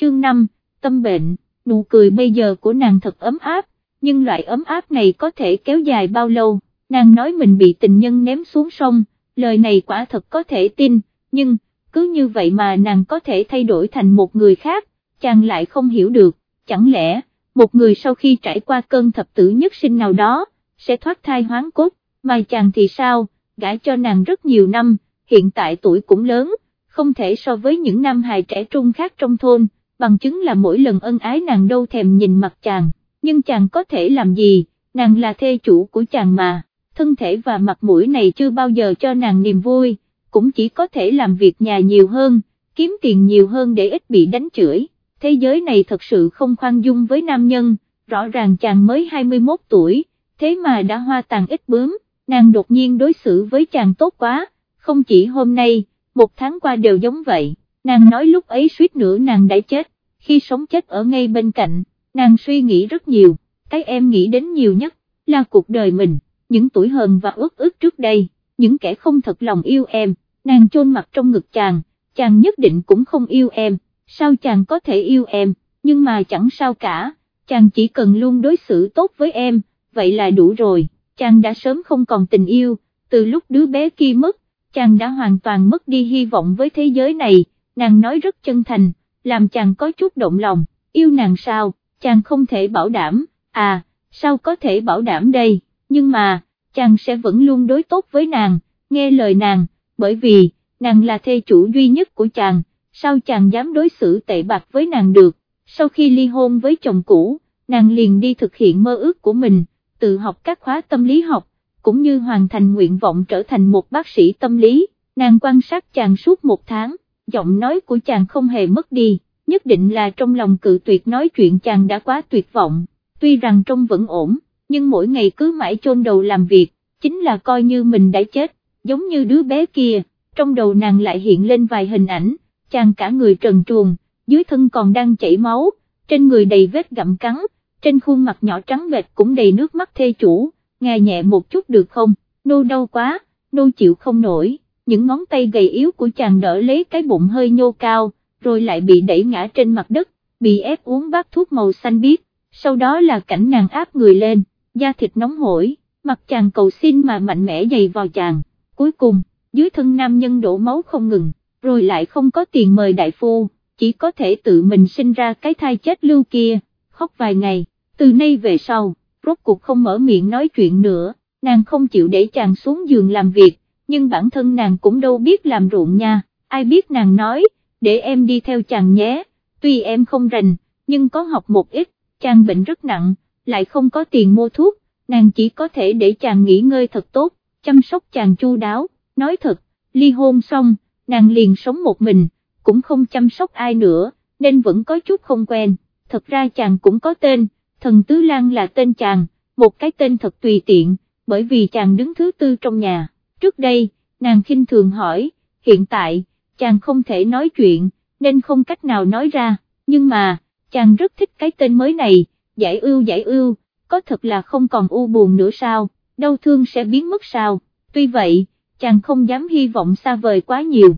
chương 5, tâm bệnh, nụ cười bây giờ của nàng thật ấm áp, nhưng loại ấm áp này có thể kéo dài bao lâu, nàng nói mình bị tình nhân ném xuống sông, lời này quả thật có thể tin, nhưng, cứ như vậy mà nàng có thể thay đổi thành một người khác, chàng lại không hiểu được, chẳng lẽ, một người sau khi trải qua cơn thập tử nhất sinh nào đó, sẽ thoát thai hoán cốt, mà chàng thì sao, gã cho nàng rất nhiều năm, hiện tại tuổi cũng lớn, không thể so với những nam hài trẻ trung khác trong thôn, bằng chứng là mỗi lần ân ái nàng đâu thèm nhìn mặt chàng, nhưng chàng có thể làm gì, nàng là thê chủ của chàng mà, thân thể và mặt mũi này chưa bao giờ cho nàng niềm vui, cũng chỉ có thể làm việc nhà nhiều hơn, kiếm tiền nhiều hơn để ít bị đánh chửi, thế giới này thật sự không khoan dung với nam nhân, rõ ràng chàng mới 21 tuổi, thế mà đã hoa tàn ít bướm, nàng đột nhiên đối xử với chàng tốt quá, không chỉ hôm nay, một tháng qua đều giống vậy, nàng nói lúc ấy suýt nữa nàng đã chết, khi sống chết ở ngay bên cạnh, nàng suy nghĩ rất nhiều, cái em nghĩ đến nhiều nhất, là cuộc đời mình, những tuổi hờn và ước ước trước đây, những kẻ không thật lòng yêu em, nàng chôn mặt trong ngực chàng, chàng nhất định cũng không yêu em, sao chàng có thể yêu em, nhưng mà chẳng sao cả, chàng chỉ cần luôn đối xử tốt với em, vậy là đủ rồi, chàng đã sớm không còn tình yêu, từ lúc đứa bé kia mất, chàng đã hoàn toàn mất đi hy vọng với thế giới này, nàng nói rất chân thành, làm chàng có chút động lòng, yêu nàng sao, chàng không thể bảo đảm, à, sao có thể bảo đảm đây, nhưng mà, chàng sẽ vẫn luôn đối tốt với nàng, nghe lời nàng, bởi vì, nàng là thê chủ duy nhất của chàng, sao chàng dám đối xử tệ bạc với nàng được, sau khi ly hôn với chồng cũ, nàng liền đi thực hiện mơ ước của mình, tự học các khóa tâm lý học, cũng như hoàn thành nguyện vọng trở thành một bác sĩ tâm lý, nàng quan sát chàng suốt một tháng, giọng nói của chàng không hề mất đi, nhất định là trong lòng cự tuyệt nói chuyện chàng đã quá tuyệt vọng, tuy rằng trông vẫn ổn, nhưng mỗi ngày cứ mãi chôn đầu làm việc, chính là coi như mình đã chết, giống như đứa bé kia, trong đầu nàng lại hiện lên vài hình ảnh, chàng cả người trần truồng, dưới thân còn đang chảy máu, trên người đầy vết gặm cắn, trên khuôn mặt nhỏ trắng bệch cũng đầy nước mắt thê chủ, ngài nhẹ một chút được không, nô đau quá, nô chịu không nổi, những ngón tay gầy yếu của chàng đỡ lấy cái bụng hơi nhô cao, rồi lại bị đẩy ngã trên mặt đất, bị ép uống bát thuốc màu xanh biếc, sau đó là cảnh nàng áp người lên, da thịt nóng hổi, mặt chàng cầu xin mà mạnh mẽ dày vào chàng, cuối cùng, dưới thân nam nhân đổ máu không ngừng, rồi lại không có tiền mời đại phu, chỉ có thể tự mình sinh ra cái thai chết lưu kia, khóc vài ngày, từ nay về sau, rốt cuộc không mở miệng nói chuyện nữa, nàng không chịu để chàng xuống giường làm việc, nhưng bản thân nàng cũng đâu biết làm ruộng nha, ai biết nàng nói, để em đi theo chàng nhé, tuy em không rành, nhưng có học một ít, chàng bệnh rất nặng, lại không có tiền mua thuốc, nàng chỉ có thể để chàng nghỉ ngơi thật tốt, chăm sóc chàng chu đáo, nói thật, ly hôn xong, nàng liền sống một mình, cũng không chăm sóc ai nữa, nên vẫn có chút không quen, thật ra chàng cũng có tên, thần Tứ Lan là tên chàng, một cái tên thật tùy tiện, bởi vì chàng đứng thứ tư trong nhà, trước đây, nàng khinh thường hỏi, hiện tại, chàng không thể nói chuyện, nên không cách nào nói ra, nhưng mà, chàng rất thích cái tên mới này, giải ưu giải ưu, có thật là không còn u buồn nữa sao, đau thương sẽ biến mất sao, tuy vậy, chàng không dám hy vọng xa vời quá nhiều.